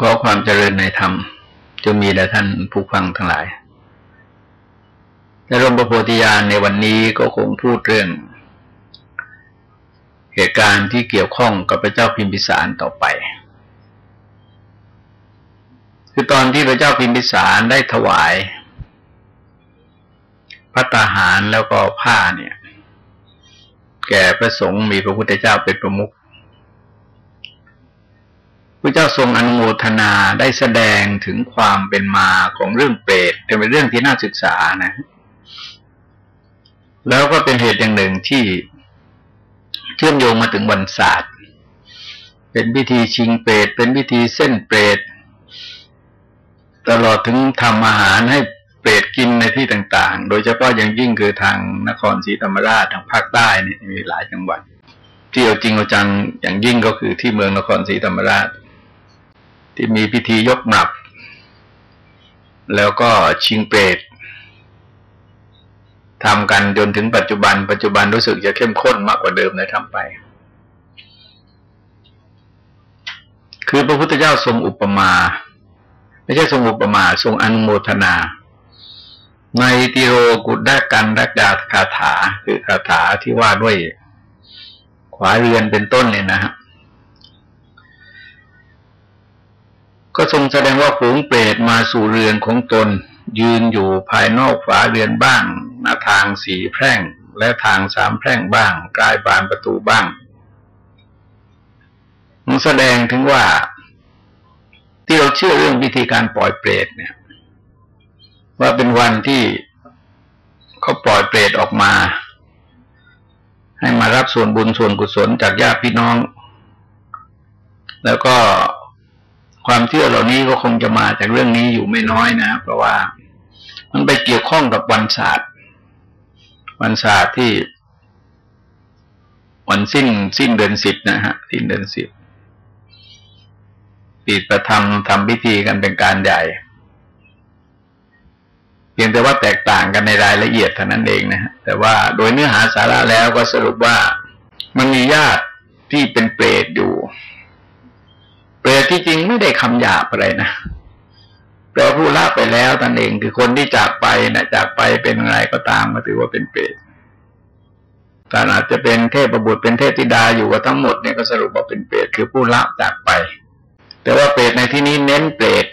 ขอความเจริญในธรรมจะมีแด่ท่านผู้ฟังทั้งหลาย ในรมประโพธิญาณในวันนี้ก็คงพูดเรื่อง เหตุการณ์ที่เกี่ยวข้องกับพระเจ้าพิมพิสารต่อไป คือตอนที่พระเจ้าพิมพิสารได้ถวายพระตาหารแล้วก็ผ้าเนี่ย แก่พระสงฆ์มีพระพุทธเจ้าเป็นประมุข พระเจ้าทรงอนุโมทนาได้แสดงถึงความเป็นมาของเรื่องเปรตเป็นเรื่องที่น่าศึกษานะ แล้วก็เป็นเหตุอย่างหนึ่งที่เชื่อมโยงมาถึงวันศาสตร์ เป็นพิธีชิงเปรตเป็นพิธีเส้นเปรตตลอดถึงทำอาหารให้เปรตกินในที่ต่างๆ โดยเฉพาะอย่างยิ่งคือทางนครศรีธรรมราชทางภาคใต้นี่มีหลายจังหวัดที่เอาจริงเอาจังอย่างยิ่งก็คือที่เมืองนครศรีธรรมราช ที่มีพิธียกหนับ แล้วก็ชิงเปรตทำกันจนถึงปัจจุบัน ปัจจุบันรู้สึกจะเข้มข้นมากกว่าเดิมในทำไป คือพระพุทธเจ้าทรงอุปมา ไม่ใช่ทรงอุปมา ทรงอนุโมทนา ในติโรกุดากันรักดาคาถา คือคาถาที่ว่าด้วยขวาเรือนเป็นต้นเนี่ยนะฮะ ก็ทรงแสดงว่าฝูงเปรตมาสู่เรือนของตน ยืนอยู่ภายนอกฝาเรือนบ้าง หน้าทางสีแพร่ง และทางสามแพร่งบ้างกลายบานประตูบ้างมันแสดงถึงว่า ที่เราเชื่อเรื่องวิธีการปล่อยเปรตเนี่ย ว่าเป็นวันที่เขาปล่อยเปรตออกมา ให้มารับส่วนบุญส่วนกุศลจากญาติพี่น้อง แล้วก็ ความเชื่อเหล่านี้ก็คงจะมาจากเรื่องนี้อยู่ไม่น้อยนะเพราะว่ามันไปเกี่ยวข้องกับวันศาสตร์ วันศาสตร์ที่ วันสิ้นสิ้นเดือนสิบนะฮะสิ้นเดือนสิบปีประทำทำพิธีกันเป็นการใหญ่ เพียงแต่ว่าแตกต่างกันในรายละเอียดเท่านั้นเองนะฮะแต่ว่าโดยเนื้อหาสาระแล้วก็สรุปว่ามันมีญาติที่เป็นเปรตอยู่ เปรตที่จริงไม่ได้คำหยาบอะไรนะแปลผู้ละไปแล้วตนเองคือคนที่จากไปนะจากไปเป็นอะไรก็ตามก็ถือว่าเป็นเปรตแต่อาจจะเป็นเทพบุตรเป็นเทพธิดาอยู่กับทั้งหมดเนี่ยก็สรุปว่าเป็นเปรตคือผู้ละจากไป แต่ว่าเปรตในที่นี้เน้นเปรต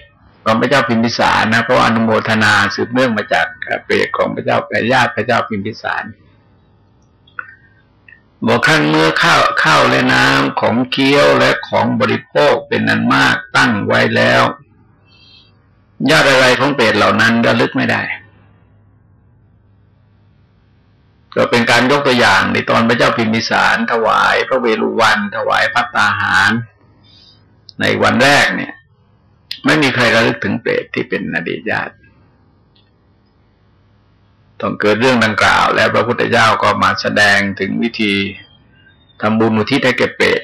ของพระเจ้าพิมพิสารนะเพราะอนุโมทนาสืบเนื่องมาจากเปรตของพระเจ้าแปญาติพระเจ้าพิมพิสาร บอกขั้นเมื่อข้าวข้าวและน้ำของเคี้ยวและของบริโภคเป็นนันมากตั้งไว้แล้วญาติอะไรของเปรตเหล่านั้นระลึกไม่ได้ ก็เป็นการยกตัวอย่างในตอนพระเจ้าพิมพิสาร ถวายพระเวรุวัน ถวายพัตตาหาร ในวันแรกเนี่ย ไม่มีใครระลึกถึงเปรตที่เป็นอดีตญาติ ต้องเกิดเรื่องดังกล่าว แล้วพระพุทธเจ้าก็มาแสดงถึงวิธีทำบุญอุทิศให้แก่เปรต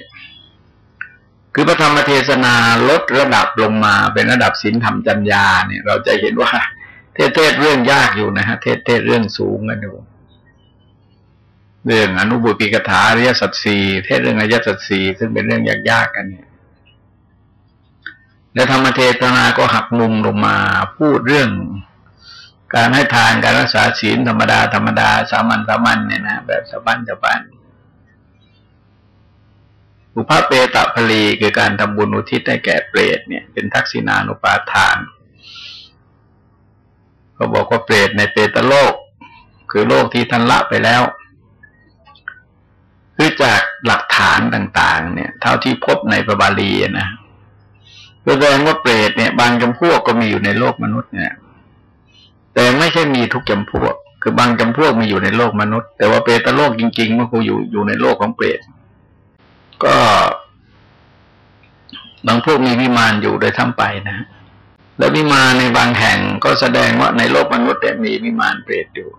คือพระธรรมเทศนาลดระดับลงมาเป็นระดับศีลธรรมจัญญาเนี่ย เราจะเห็นว่า เทศเทศเรื่องยากอยู่นะฮะเทศเทศเรื่องสูงกันอยู่เรื่องอนุบุปิกถาอริยสัจสี่เทศเรื่องอริยสัจสี่ซึ่งเป็นเรื่องยากๆกันเนี่ยแล้วธรรมเทศนาก็หักมุมลงมาพูดเรื่อง การให้ทานการรักษาศีลธรรมดาธรรมดาสามัญสามัญเนี่ยนะแบบสบันสบันอุปเปตะพลีคือการทำบุญอุทิศให้แก่เปรตเนี่ย เป็นทักษิณานุปาทานเขาบอกว่าเปรตในเปตโลก คือโลกที่ทันละไปแล้วคือจากหลักฐานต่างๆ เนี่ย เท่าที่พบในพระบาลีนะแสดงว่าเปรตเนี่ย บางจำพวกก็มีอยู่ในโลกมนุษย์เนี่ย แต่ไม่ใช่มีทุกจำพวก คือบางจำพวกมีอยู่ในโลกมนุษย์ แต่ว่าเปรตโลกจริง ๆ มันคงอยู่อยู่ในโลกของเปรตก็บางพวกมีวิมานอยู่โดยทั้งไปนะ แล้ววิมานในบางแห่งก็แสดงว่าในโลกมนุษย์แต่มีวิมานเปรตอยู่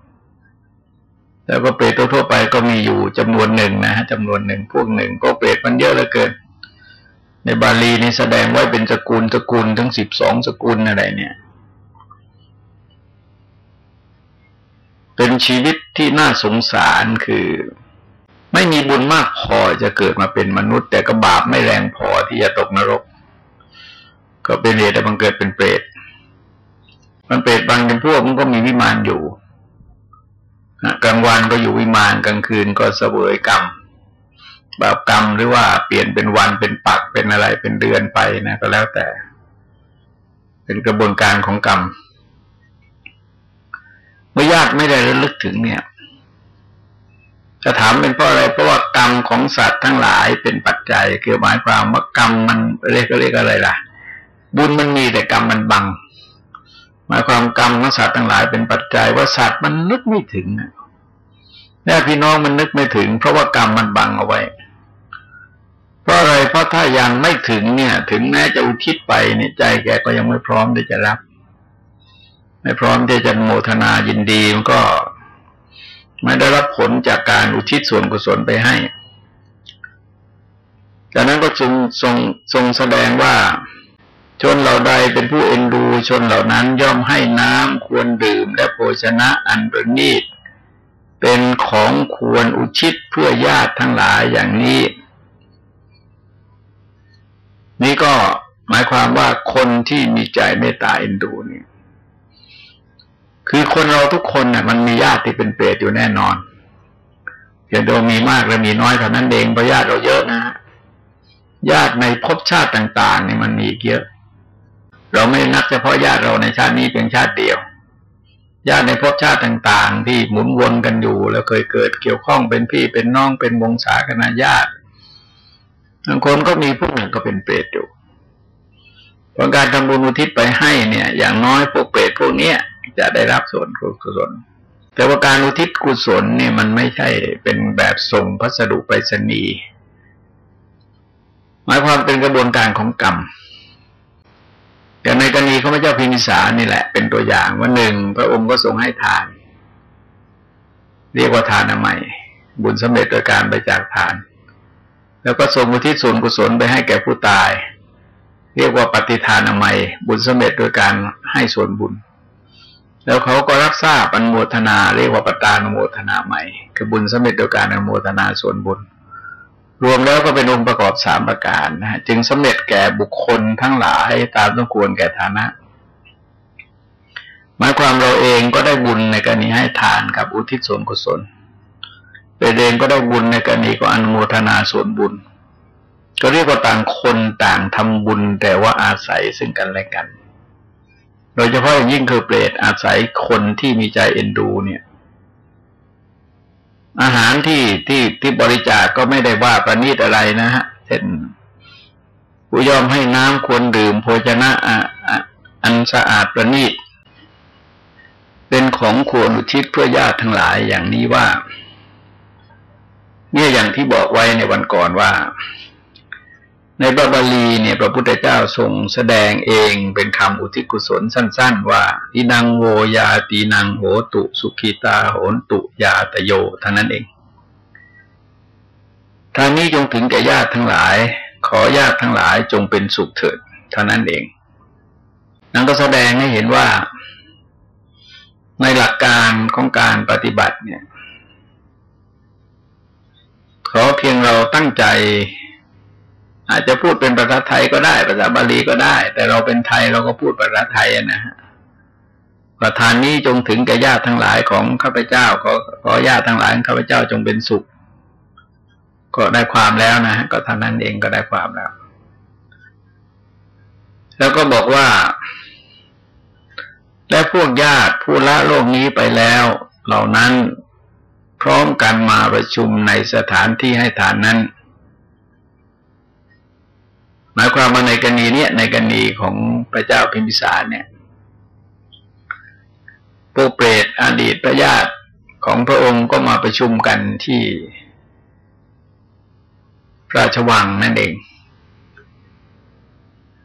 แล้วก็เปรตทั่วไปก็มีอยู่จำนวนหนึ่งนะฮะจำนวนหนึ่งพวกหนึ่ง ก็เปรตมันเยอะเหลือเกิน ในบาลีนี่แสดงไว้เป็นสกุลสกุลทั้งสิบสองสกุลอะไรเนี่ย เป็นชีวิตที่น่าสงสารคือ ไม่มีบุญมากพอจะเกิดมาเป็นมนุษย์ แต่ก็บาปไม่แรงพอที่จะตกนรก ก็เป็นเหตุแต่บังเกิดเป็นเปรตมันเปรตบางเป็นพวกมันก็มีวิมานอยู่กลางวันก็อยู่วิมานกลางคืนก็เสวยกรรมบาปกรรมหรือว่าเปลี่ยนเป็นวันเป็นปักเป็นอะไรเป็นเดือนไปนะ ก็แล้วแต่ เป็นกระบวนการของกรรม มื่อญาติไม่ได้ระลึกถึงเนี่ยจะถามเป็นเพราะอะไรเพราะว่ากรรมของสัตว์ทั้งหลายเป็นปัจจัยคือหมายความว่ากรรมมันเรียกก็เรียกอะไรล่ะ บุญมันมีแต่กรรมมันบัง หมายความกรรมของสัตว์ทั้งหลายเป็นปัจจัยว่าสัตว์มันนึกไม่ถึงแน่พี่น้องมันนึกไม่ถึง เพราะว่ากรรมมันบังเอาไว้เพราะอะไรเพราะถ้ายังไม่ถึงเนี่ย ถึงแม้จะอุทิศไปเนี่ยใจแกก็ยังไม่พร้อมที่จะรับ ไม่พร้อมที่จะโมทนายินดีมันก็ไม่ได้รับผลจากการอุทิศส่วนกุศลไปให้จากนั้นก็จึงทรงทรงแสดงว่าชนเหล่าใดเป็นผู้เอ็นดูชนเหล่านั้นย่อมให้น้ำควรดื่มและโภชนะอันประณีตเป็นของควรอุทิศเพื่อญาติทั้งหลายอย่างนี้ นี่ก็หมายความว่าคนที่มีใจเมตตาเอ็นดูเนี่ย คือคนเราทุกคนน่ะมันมีญาติที่เป็นเปรตอยู่แน่นอนเพียงแต่มีมากและมีน้อยเท่านั้นเองเพราะญาติเราเยอะนะฮะญาติในภพชาติต่างๆเนี่ยมันมีเยอะ เราไม่นับเฉพาะญาติเราในชาตินี้เพียงชาติเดียว ญาติในภพชาติต่างๆ ที่หมุนวนกันอยู่ แล้วเคยเกิดเกี่ยวข้องเป็นพี่เป็นน้องเป็นวงศาคณะญาติบางคนก็มีพวกหนึ่งก็เป็นเปรตอยู่เพราะการทำบุญอุทิศไปให้เนี่ย อย่างน้อยพวกเปรตพวกเนี้ย จะได้รับส่วนกุศล แต่ว่าการอุทิศกุศลเนี่ยมันไม่ใช่เป็นแบบส่งพัสดุไปรษณีย์หมายความเป็นกระบวนการของกรรมอย่างในกรณีของพระเจ้าพิมิสารนี่แหละ เป็นตัวอย่างว่าหนึ่งพระองค์ก็ทรงให้ทาน เรียกว่าทานใหม่ บุญสำเร็จโดยการไปจากทาน แล้วก็ทรงอุทิศส่วนกุศลไปให้แก่ผู้ตาย เรียกว่าปฏิทานใหม่ บุญสำเร็จโดยการให้ส่วนบุญ แล้วเขาก็รับทราบอนุโมทนาเรียกว่าปตานุโมทนาใหม่ คือบุญสำเร็จโดยการอนุโมทนาส่วนบุญ รวมแล้วก็เป็นองค์ประกอบสามประการนะจึงสำเร็จแก่บุคคลทั้งหลายตามต้องควรแก่ฐานะหมายความเราเองก็ได้บุญในกรณีให้ทานกับอุทิศส่วนกุศลเป็เองก็ได้บุญในกรณีก็อนุโมทนาส่วนบุญ ก็เรียกว่าต่างคนต่างทำบุญแต่ว่าอาศัยซึ่งกันและกัน โดยเฉพาะอย่างยิ่งคือเปรตอาศัยคนที่มีใจเอ็นดูเนี่ย อาหารที่ที่ที่บริจาคกก็ไม่ได้ว่าประณีตอะไรนะฮะเช่นผู้ยอมให้น้ำควรดื่มโภชนะอันสะอาดประณีตเป็นของควรอุทิศเพื่อญาติทั้งหลายอย่างนี้ว่า เนี่ยอย่างที่บอกไว้ในวันก่อนว่า ในบาบาลีเนี่ยพระพุทธเจ้าทรงแสดงเองเป็นคำอุทิศกุศลสั้น ๆ ว่าทินังโวยาตีนังโหตุสุขีตาโหนตุยาตโยเท่านั้นเองทางนี้จงถึงแก่ญาติทั้งหลาย ขอญาติทั้งหลายจงเป็นสุขเถิดเท่านั้นเองนั่นก็แสดงให้เห็นว่า ในหลักการของการปฏิบัติเนี่ย ขอเพียงเราตั้งใจ อาจจะพูดเป็นภาษาไทยก็ได้ ภาษาบาลีก็ได้ แต่เราเป็นไทยเราก็พูดภาษาไทยนะฮะประธานนี้จงถึงแก่ญาติทั้งหลายของข้าพเจ้าขอขอญาติทั้งหลายข้าพเจ้าจงเป็นสุข ก็ได้ความแล้วนะฮะก็ท่านั้นเองก็ได้ความแล้ว แล้วก็บอกว่า และพวกญาติผู้ละโลกนี้ไปแล้ว เหล่านั้นพร้อมกันมาประชุมในสถานที่ให้ฐานนั้น มายความว่าในกรณีเนี้ยในกรณีของพระเจ้าพิมพิสารเนี่ยพวกเปรตอดีตพระญาติของพระองค์ก็มาประชุมกันที่พระราชวังนั่นเอง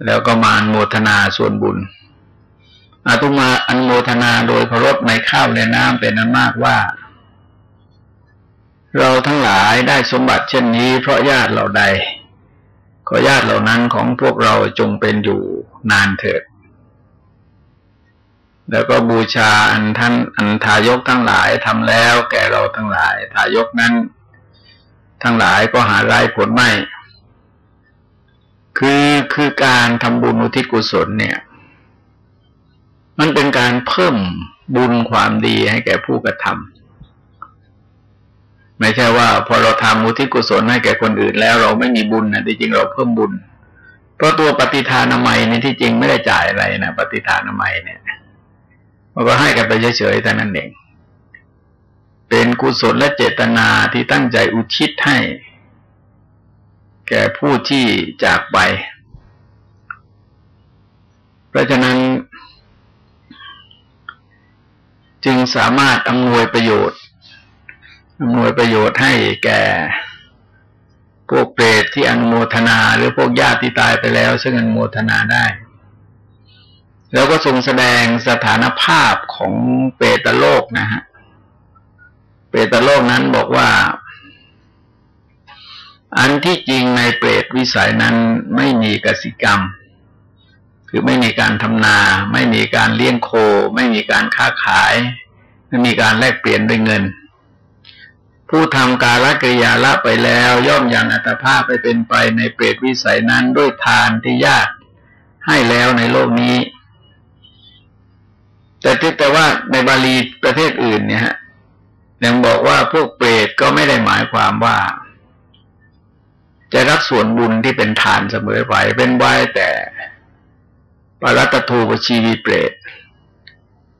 แล้วก็มาอนโมทนาส่วนบุญ อาตุมาอันโมทนาโดยเคารพในข้าวและน้ำเป็นนั้นมากว่า เราทั้งหลายได้สมบัติเช่นนี้เพราะญาติเราใด ขอญาติเหล่านั้นของพวกเราจงเป็นอยู่นานเถิด แล้วก็บูชาอันท่านอันทายกทั้งหลายทำแล้วแก่เราทั้งหลาย ทายกนั้น ทั้งหลายก็หาไร้ผลไม่ คือคือการทำบุญอุทิศกุศลเนี่ย มันเป็นการเพิ่มบุญความดีให้แก่ผู้กระทำ ไม่ใช่ว่า พอเราทำอุทิศกุศลให้แก่คนอื่น แล้วเราไม่มีบุญนะที่จริงเราเพิ่มบุญ เพราะตัวปฏิทานามัยในที่จริงไม่ได้จ่ายอะไรนะปฏิทานามัยเนี่ยมันก็ให้กันไปเฉยๆแต่นั้นเองเป็นกุศลและเจตนาที่ตั้งใจอุทิศให้ แก่ผู้ที่จากไป เพราะฉะนั้น จึงสามารถอำนวยประโยชน์ อำนวยประโยชน์ให้แก่พวกเปรตที่อนุโมทนาหรือพวกญาติที่ตายไปแล้ว ซึ่งอนุโมทนาได้ แล้วก็ทรงแสดงสถานภาพของเปตโลกนะฮะ เปตโลกนั้นบอกว่า อันที่จริงในเปรตวิสัยนั้นไม่มีกสิกรรม คือไม่มีการทำนา ไม่มีการเลี้ยงโค ไม่มีการค้าขาย ไม่มีการแลกเปลี่ยนด้วยเงิน ผู้ทำกาลกิริยาละไปแล้วย่อมยังอัตภาพไปเป็นไปในเปรตวิสัยนั้นด้วยทานที่ยากให้แล้วในโลกนี้ แต่ที่แต่ว่าในบาลีประเทศอื่นเนี่ยฮะยังบอกว่าพวกเปรตก็ไม่ได้หมายความว่า จะรับส่วนบุญที่เป็นทานเสมอไปเป็นไว้แต่ปรัตทูปชีวีเปรต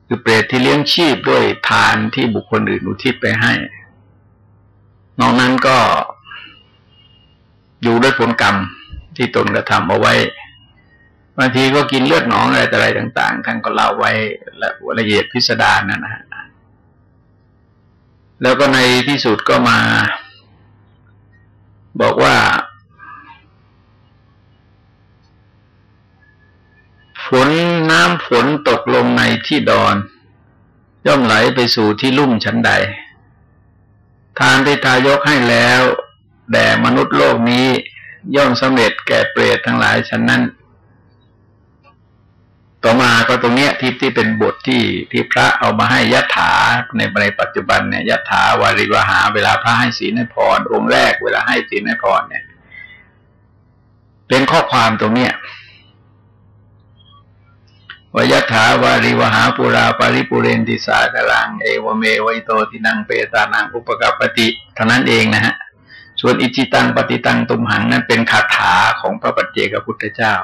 คือเปรตที่เลี้ยงชีพด้วยทานที่บุคคลอื่นอุทิศไปให้ นอกนั้นก็อยู่ด้วยผลกรรมที่ตนกระทำเอาไว้บางทีก็กินเลือดหนองอะไรแต่อะไรต่าง ๆ ท่านก็เล่าไว้ละเอียดพิสดารนั่นนะฮะแล้วก็ในที่สุดก็มา บอกว่าฝนน้ำฝนตกลงในที่ดอน ย่อมไหลไปสู่ที่ลุ่มชั้นใด ทานที่ทายกให้แล้วแด่มนุษย์โลกนี้ย่อมสำเร็จแก่เปรตทั้งหลายชั้นนั้น ต่อมาก็ตรงเนี้ยที่ที่เป็นบทที่ที่พระเอามาให้ยถาในในปัจจุบันเนี่ยยถาวาริวหา เวลาพระให้ศีลให้พรองค์แรก เวลาให้ศีลให้พรเนี่ย เป็นข้อความตรงเนี้ย วยถาวาริวหาปุราปาริปุเรนติสากลัง เอวเมวิโตทินังเปตานังอุปกัปติเท่านั้นเองนะฮะ ส่วนอิจิตังปฏิตังตุมหังนั้นเป็นคาถาของพระปัจเจกพุทธเจ้า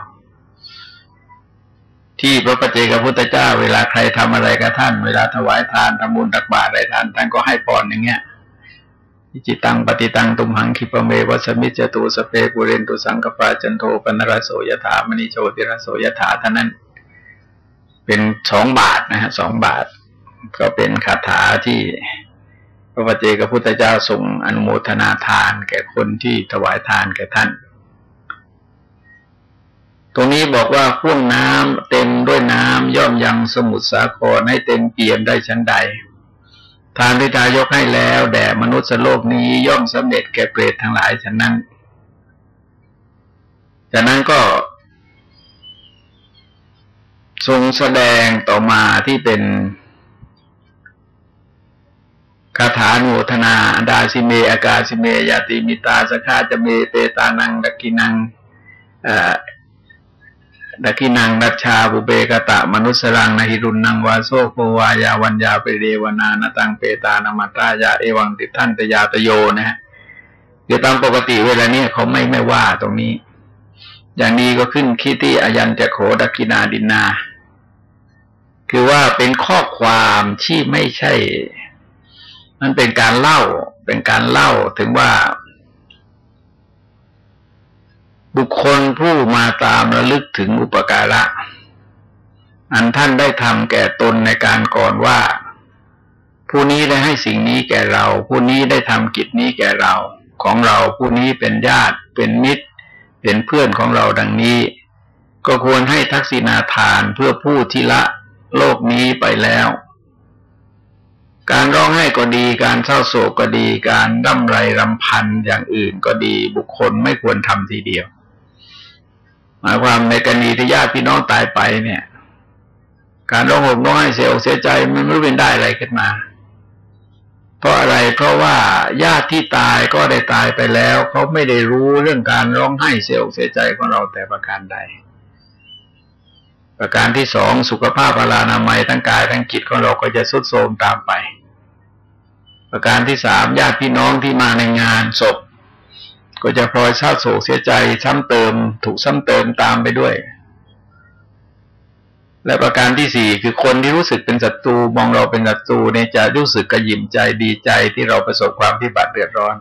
ที่พระปฏิเจกพุทธเจ้า เวลาใครทำอะไรกับท่าน เวลาถวายทานทำบุญตักบาตรอะไรท่านท่านก็ให้พรอย่างเงี้ยอิจิตังปฏิตังตุมหังคิปเมวัสมิจตุสเปปุเรนตุสังกปาจันโทปนรโสยถามณีโชติรโสยถาท่านั้น เป็นสองบาทนะฮะสองบาท ก็เป็นคาถาที่พระปเจกพุทธเจ้าทรงอนุโมทนาทานแก่คนที่ถวายทานแก่ท่าน ตรงนี้บอกว่าพ่วงน้ำเต็มด้วยน้ำย่อมยังสมุทรสาครให้เต็มเปี่ยมได้ชั้นใด ทานที่ตายกให้แล้วแด่มนุษย์โลกนี้ย่อมสำเร็จแก่เปรตทั้งหลายฉะนั้นจากนั้นก็ ทรงแสดงต่อมาที่เป็นคาถาโนทนาดาสิเม อากาสิเม ยาติมิตาสคาจะเม เตตานังดักกินังดักกินังดัชชาบุเบกตะ มนุสรังนหิรุนนังวาโซโควายาวัญญาเปเรวนานาตังเปตานามาตายาเอวังติท่านตยาตโยนะฮะเดี๋ยวตามปกติเวลาเนี้ยเขาไม่ไม่ว่าตรงนี้ อย่างนี้ก็ขึ้นคิที่อายันจะโขดักินาดินนา คือว่าเป็นข้อความที่ไม่ใช่ มันเป็นการเล่า เป็นการเล่าถึงว่า บุคคลผู้มาตามระลึกถึงอุปการะ อันท่านได้ทำแก่ตนในการก่อนว่า ผู้นี้ได้ให้สิ่งนี้แก่เรา ผู้นี้ได้ทำกิจนี้แก่เรา ของเราผู้นี้เป็นญาติ เป็นมิตร เป็นเพื่อนของเราดังนี้ ก็ควรให้ทักษิณาทานเพื่อผู้ที่ละ โลกนี้ไปแล้ว การร้องไห้ก็ดี การเศร้าโศกก็ดี การร่ำไรรำพันอย่างอื่นก็ดี บุคคลไม่ควรทำทีเดียว หมายความในกรณีที่ญาติพี่น้องตายไปเนี่ย การร้องห่มร้องไห้เสียอกเสียใจมันไม่รู้เป็นได้อะไรขึ้นมา เพราะอะไรเพราะว่าญาติที่ตายก็ได้ตายไปแล้วเขาไม่ได้รู้เรื่องการร้องไห้เสียอกเสียใจของเราแต่ประการใด ประการที่สองสุขภาพพลานามัยทั้งกายทั้งจิตของเราก็จะสุดโทรมตามไป ประการที่สามญาติพี่น้องที่มาในงานศพ ก็จะพลอยเศร้าโศกเสียใจซ้ำเติม ถูกซ้ำเติมตามไปด้วย และประการที่สี่คือคนที่รู้สึกเป็นศัตรูมองเราเป็นศัตรูเนี่ยจะรู้สึกกระยิมใจดีใจที่เราประสบความพิบัติเดือดร้อน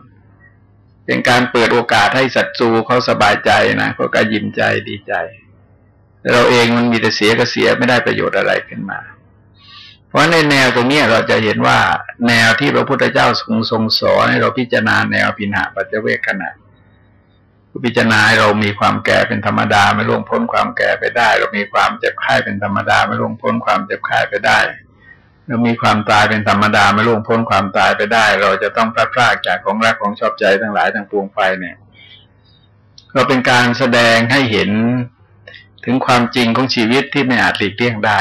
เป็นการเปิดโอกาสให้ศัตรูเขาสบายใจนะเขากระยิมใจดีใจ เราเองมันมีแต่เสียก็เสียไม่ได้ประโยชน์อะไรขึ้นมา เพราะในแนวตรงนี้เราจะเห็นว่าแนวที่พระพุทธเจ้าทรงทรงสอนให้เราพิจารณาแนวพินาปัจเจเวกขณะพิจารณาเรามีความแก่เป็นธรรมดาไม่ล่วงพ้นความแก่ไปได้ เรามีความเจ็บไข้เป็นธรรมดาไม่ล่วงพ้นความเจ็บไข้ไปได้ เรามีความตายเป็นธรรมดาไม่ล่วงพ้นความตายไปได้ เราจะต้องพลาดพลาดจากของรักของชอบใจทั้งหลายทั้งปวงไปเนี่ย ก็เป็นการแสดงให้เห็น ถึงความจริงของชีวิตที่ไม่อาจหลีกเลี่ยงได้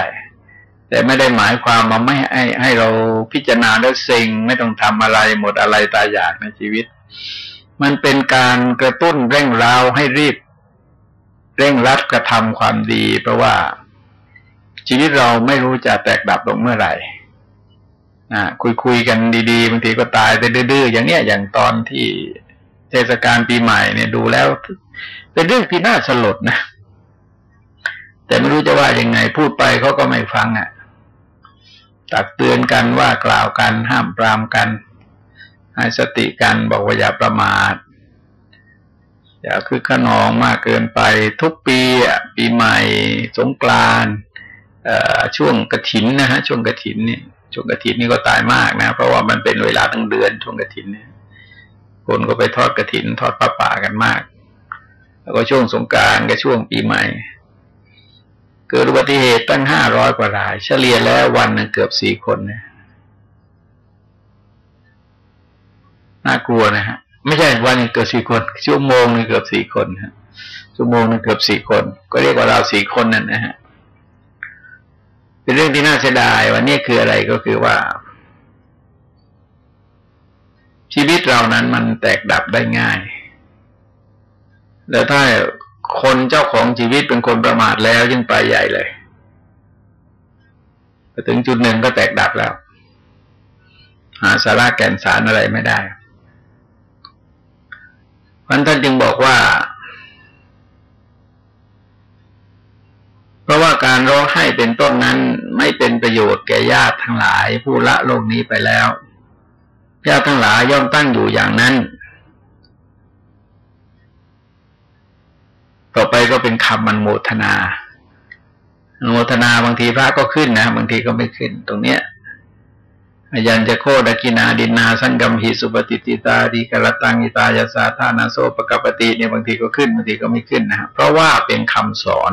แต่ไม่ได้หมายความมาไม่ให้ให้เราพิจารณาแล้วเซ็งไม่ต้องทำอะไรหมดอะไรตายอยากในชีวิต มันเป็นการกระตุ้นเร่งร้าวให้รีบ เร่งรัดกระทำความดี เพราะว่าชีวิตเราไม่รู้จะแตกดับลงเมื่อไหร่นะคุยคุยกันดีๆบางทีก็ตายไปดื้อๆอย่างเนี้ยอย่างตอนที่เทศกาลปีใหม่เนี่ยดูแล้ว เป็นเรื่องที่น่าสลดนะ แต่ไม่รู้จะว่ายังไงพูดไปเขาก็ไม่ฟังอะ่ะ ตักเตือนกันว่ากล่าวกันห้ามปรามกัน ให้สติกันบอกว่าอย่าประมาทอย่าคือขนองมากเกินไปทุกปีอะปีใหม่สงกรานช่วงกระถินนะฮะช่วงกระถินเนี่ยช่วงกระถินนี่ก็ตายมากนะ เพราะว่ามันเป็นเวลาทั้งเดือนช่วงกระถินเนี่ย คนก็ไปทอดกระถิน ทอดปลาป่ากันมาก แล้วก็ช่วงสงการกับช่วงปีใหม่ เกิดอุบัติเหตุตั้งห้าร้อยกว่าราย เฉลี่ยแล้ววันนึงเกือบสี่คนเนี่ยน่ากลัวนะฮะ ไม่ใช่วันนึงเกือบสี่คนชั่วโมงนึงเกือบสี่คนฮะชั่วโมงนึงเกือบสี่คน ก็เรียกว่าเราสี่คนนั่นนะฮะเป็นเรื่องที่น่าเสียดายวันนี้คืออะไรก็คือว่า ชีวิตเรานั้นมันแตกดับได้ง่าย แล้วถ้า คนเจ้าของชีวิตเป็นคนประมาทแล้วยิ่งไปใหญ่เลยพอถึงจุดหนึ่งก็แตกดับแล้ว หาสาระแก่นสารอะไรไม่ได้มันท่านจึงบอกว่า เพราะว่าการร้องไห้เป็นต้นนั้นไม่เป็นประโยชน์แก่ญาติทั้งหลายผู้ละโลกนี้ไปแล้วญาติทั้งหลายย่อมตั้งอยู่อย่างนั้น ต่อไปก็เป็นคำมันโมทนาโมทนาบางทีพระก็ขึ้นนะบางทีก็ไม่ขึ้น ตรงเนี้ยอายัญจะโคดกินาดินาสังกัมหิสุปฏิติตาดีกรตังอิตายาสาธานาโซปกปติเนี่ยบางทีก็ขึ้นบางทีก็ไม่ขึ้นนะเพราะว่าเป็นคำสอน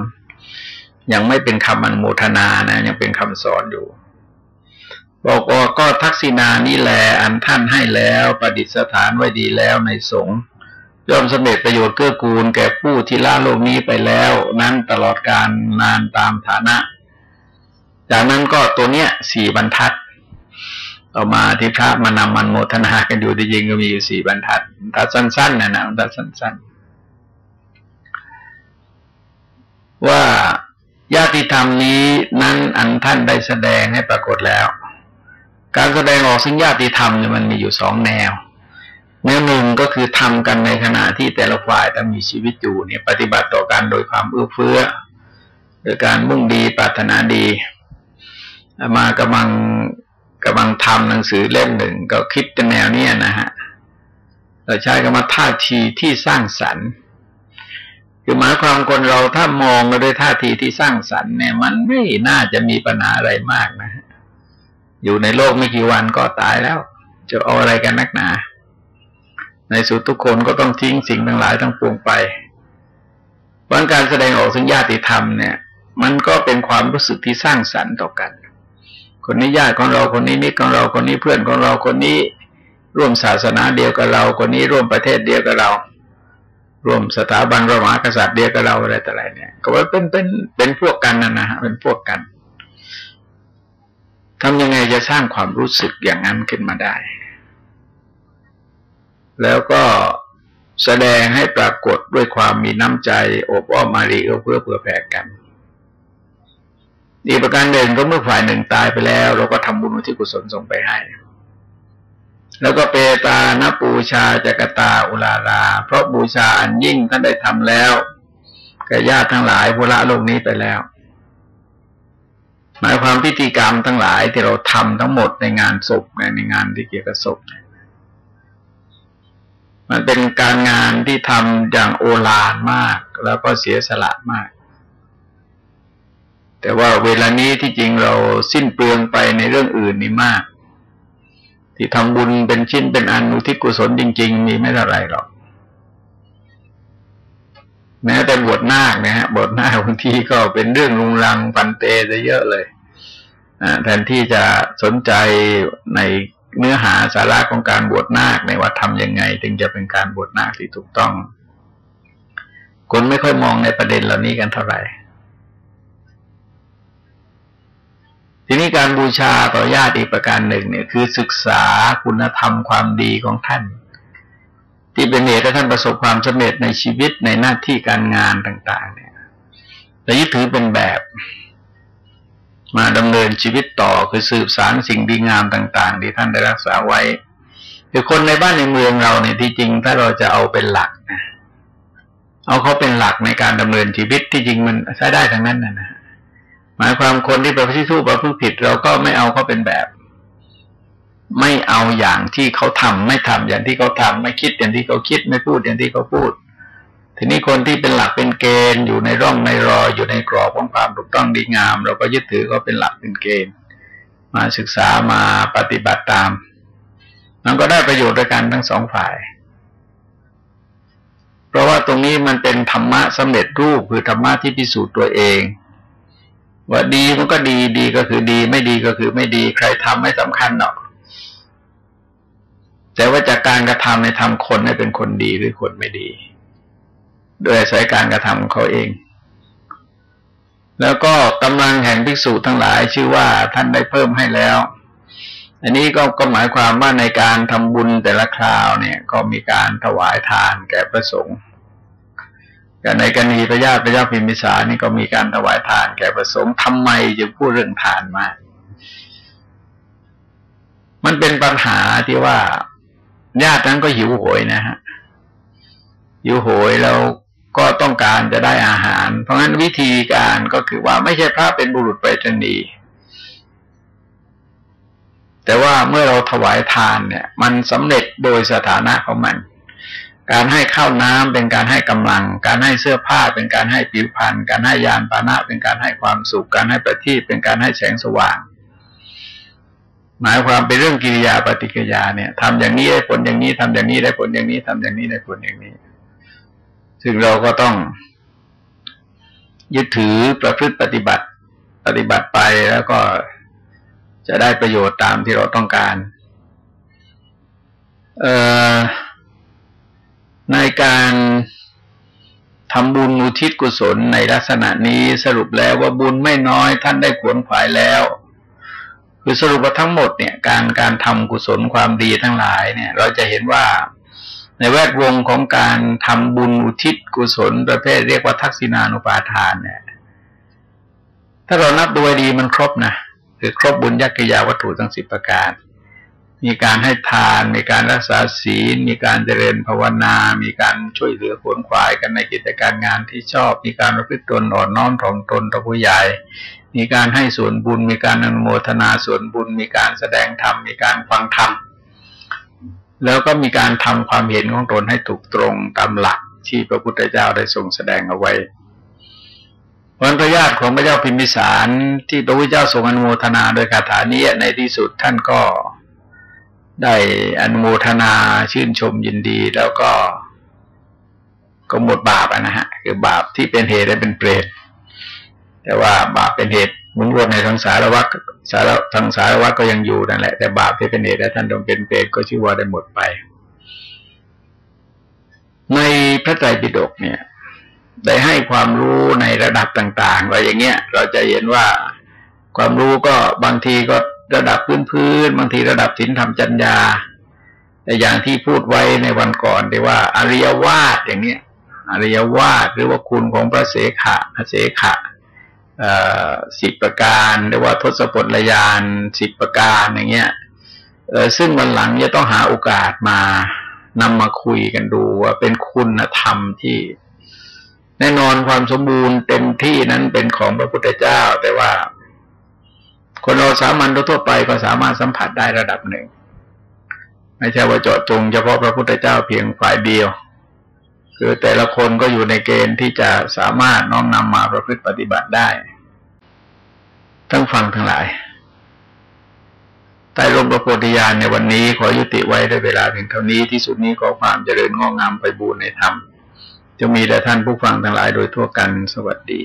ยังไม่เป็นคำอนุโมทนานะยังเป็นคำสอนอยู่ บอกว่าก็ทักษินานี้แล อันท่านให้แล้ว ประดิษฐานไว้ดีแล้วในสงฆ์ ย่อมสำเร็จประโยชน์เกื้อกูลแก่ผู้ที่ละโลกนี้ไปแล้ว นั้นตลอดการนานตามฐานะ จากนั้นก็ตัวเนี้ยสี่บรรทัดต่อมาที่พระมานำมันโมทนากันอยู่ที่จริงก็มีอยู่สี่บรรทัดบรรทัดสั้นๆนะนะบรรทัดสั้น ๆ ว่าญาติธรรมนี้นั้นอันท่านได้แสดงให้ปรากฏแล้ว การแสดงออกซึ่งญาติธรรมเนี่ยมันมีอยู่สองแนว แนวหนึ่งก็คือทำกันในขณะที่แต่ละฝ่ายต้องมีชีวิตอยู่เนี่ยปฏิบัติต่อกันโดยความเอื้อเฟื้อโดยการมุ่งดีปรารถนาดี มากำลังกำลังทำหนังสือเล่มหนึ่งก็คิดในแนวเนี้ยนะฮะเราใช้คำว่าท่าทีที่สร้างสรรค์คือหมายความคนเราถ้ามองด้วยท่าทีที่สร้างสรรค์เนี่ย มันไม่น่าจะมีปัญหาอะไรมากนะฮะอยู่ในโลกไม่กี่วันก็ตายแล้ว จะเอาอะไรกันนักหนา ในสุดทุกคนก็ต้องทิ้งสิ่งทั้งหลายทั้งปวงไปวันการแสดงออกซึ่งญาติธรรมเนี่ย มันก็เป็นความรู้สึกที่สร้างสรรค์ต่อกัน คนนี้ญาติของเราคนนี้มิตรของเราคนนี้เพื่อนของเราคนนี้ ร่วมศาสนาเดียวกับเรา คนนี้ร่วมประเทศเดียวกับเรา ร่วมสถาบันระมหากษัตริย์เดียวกับเราอะไรต่ออะไรเนี่ย ก็ว่าเป็นเป็นเป็นพวกกันนะนะฮะเป็นพวกกันทำยังไงจะสร้างความรู้สึกอย่างนั้นขึ้นมาได้ แล้วก็แสดงให้ปรากฏด้วยความมีน้ำใจอบอ้อมมารีเอื้อเพื่อเผื่อแผ่กัน อีกประการหนึ่งก็เมื่อฝ่ายหนึ่งตายไปแล้ว เราก็ทำบุญที่กุศลส่งไปให้ แล้วก็เปตานปูชาจักตาอุลาราเพราะบูชาอันยิ่งท่านได้ทำแล้วแก่ญาติทั้งหลายผู้ละโลกนี้ไปแล้ว หมายความพิธีกรรมทั้งหลายที่เราทำทั้งหมดในงานศพในงานที่เกี่ยวกับศพ มันเป็นการงานที่ทำอย่างโอฬารมาก แล้วก็เสียสละมาก แต่ว่าเวลานี้ที่จริงเราสิ้นเปลืองไปในเรื่องอื่นนี่มาก ที่ทำบุญเป็นชิ้นเป็นอันอุทิศกุศลจริง ๆ มีไม่เท่าไรหรอกแม้แต่บวชนาคนะฮะบวชนาคบางทีก็เป็นเรื่องลุงลังปันเตจะเยอะเลยแทนที่จะสนใจใน เนื้อหาสาระของการบวชนาคในว่าทำยังไง ถึงจะเป็นการบวชนาคที่ถูกต้อง คนไม่ค่อยมองในประเด็นเหล่านี้กันเท่าไหร่ ทีนี้การบูชาต่อญาติอีกประการหนึ่งเนี่ยคือศึกษาคุณธรรมความดีของท่าน ที่เป็นเหตุให้ท่านประสบความสำเร็จในชีวิตในหน้าที่การงานต่าง ๆ เนี่ยและยึดถือเป็นแบบ มาดำเนินชีวิตต่อคือสืบสารสิ่งดีงามต่าง ๆ ที่ท่านได้รักษาไว้ คือคนในบ้านในเมืองเราเนี่ยที่จริงถ้าเราจะเอาเป็นหลักนะเอาเขาเป็นหลักในการดำเนินชีวิตที่จริงมันใช้ได้ทั้งนั้นนะนะหมายความคนที่ประพฤติชั่วประพฤติผิด เราก็ไม่เอาเขาเป็นแบบ ไม่เอาอย่างที่เขาทำไม่ทำอย่างที่เขาทำไม่คิดอย่างที่เขาคิด ไม่พูดอย่างที่เขาพูด ทีนี้คนที่เป็นหลักเป็นเกณฑ์อยู่ในร่องในรอยอยู่ในกรอบของความถูกต้องดีงาม เราก็ยึดถือเขาเป็นหลักเป็นเกณฑ์ มาศึกษามาปฏิบัติตาม มันก็ได้ประโยชน์ด้วยกันทั้งสองฝ่าย เพราะว่าตรงนี้มันเป็นธรรมะสำเร็จรูปคือธรรมะที่พิสูจน์ตัวเอง ว่าดีมันก็ดีดีก็คือดี ไม่ดีก็คือไม่ดีใครทำไม่สำคัญหรอกแต่ว่าจากการกระทำในทำคนให้เป็นคนดีหรือคนไม่ดี โดยอาศัยการกระทำของเขาเอง แล้วก็กำลังแห่งภิกษุทั้งหลายชื่อว่าท่านได้เพิ่มให้แล้ว อันนี้ก็ก็หมายความว่าในการทำบุญแต่ละคราวเนี่ย ก็มีการถวายทานแก่พระสงฆ์แต่ในกรณีพระญาติพระญาติพิมพิสารนี่ก็มีการถวายทานแก่ประสงค์ทำไมจึงพูดเรื่องทานมามันเป็นปัญหาที่ว่าญาตินั้นก็หิวโหยนะฮะหิวโหยแล้ว ก็ต้องการจะได้อาหาร เพราะงั้นวิธีการก็คือว่าไม่ใช่พระเป็นบุรุษไปรณีแต่ว่าเมื่อเราถวายทานเนี่ย มันสำเร็จโดยสถานะของมัน การให้ข้าวน้ำเป็นการให้กำลัง การให้เสื้อผ้าเป็นการให้ผิวพรรณการให้ยานปานะเป็นการให้ความสุข การให้ประทีปเป็นการให้แสงสว่าง หมายความเป็นเรื่องกิริยาปฏิกิริยาเนี่ยทำอย่างนี้ได้ผลอย่างนี้ทำอย่างนี้ได้ผลอย่างนี้ทำอย่างนี้ได้ผลอย่างนี้ ซึ่งเราก็ต้องยึดถือประพฤติปฏิบัติ ปฏิบัติไปแล้วก็จะได้ประโยชน์ตามที่เราต้องการ เอ่อในการทำบุญอุทิศกุศลในลักษณะนี้สรุปแล้วว่าบุญไม่น้อยท่านได้ขวนขวายแล้ว คือสรุปว่าทั้งหมดเนี่ย การการทำกุศลความดีทั้งหลายเนี่ย เราจะเห็นว่า ในแวดวงของการทำบุญอุทิศกุศลประเภทเรียกว่าทักษิณานุปาทานเนี่ย ถ้าเรานับดูดีมันครบนะคือครบบุญยักยาวัตถุทั้งสิบประการ มีการให้ทาน มีการรักษาศีล มีการเจริญภาวนา มีการช่วยเหลือขวนขวายกันในกิจการงานที่ชอบ มีการประพฤติตนอ่อนน้อมถ่อมตนต่อผู้ใหญ่ มีการให้ส่วนบุญ มีการอนุโมทนาส่วนบุญ มีการแสดงธรรม มีการฟังธรรม แล้วก็มีการทำความเห็นของตนให้ถูกตรงตามหลักที่พระพุทธเจ้าได้ทรงแสดงเอาไว้วันพระญาติของพระเจ้าพิมพิสารที่พระพุทธเจ้าทรงอนุโมทนาโดยคาถานี้ในที่สุดท่านก็ได้อนุโมทนาชื่นชมยินดีแล้วก็ก็หมดบาปนะฮะ คือบาปที่เป็นเหตุและเป็นเปรตแต่ว่าบาปเป็นเหตุ มุนวนในทางสารวัตรสารทางสารวัตรก็ยังอยู่นั่นแหละ แต่บาปที่เป็นเหตุและท่านต้องเป็นเปรตก็ชื่อว่าได้หมดไป ในพระไตรปิฎกเนี่ย ได้ให้ความรู้ในระดับต่างๆว่าอย่างเงี้ย เราจะเห็นว่าความรู้ก็บางทีก็ระดับพื้นพื้นบางทีระดับศีลธรรมจัญญาแต่อย่างที่พูดไว้ในวันก่อนที่ว่าอริยวาสอย่างเนี้ยอริยวาสหรือว่าคุณของพระเสขะพระเสขะ สิบประการหรือว่าทศพลยานสิบประการอย่างเงี้ยซึ่งวันหลังจะต้องหาโอกาสมานำมาคุยกันดูว่าเป็นคุณธรรมที่ แน่นอนความสมบูรณ์เต็มที่นั้นเป็นของพระพุทธเจ้า แต่ว่า คนเราสามัญทั่วไปก็สามารถสัมผัสได้ระดับหนึ่ง ไม่ใช่ว่าเจาะจงเฉพาะพระพุทธเจ้าเพียงฝ่ายเดียว คือแต่ละคนก็อยู่ในเกณฑ์ที่จะสามารถน้อมนำมาประพฤติปฏิบัติได้ทั้งฟังทั้งหลายใต้ลมประโพธิญาณในวันนี้ขอยุติไว้ด้วยเวลาเพียงเท่านี้ที่สุดนี้ขอความเจริญงอกงามไปบูรณนธรรมจะมีแต่ท่านผู้ฟังทั้งหลายโดยทั่วกันสวัสดี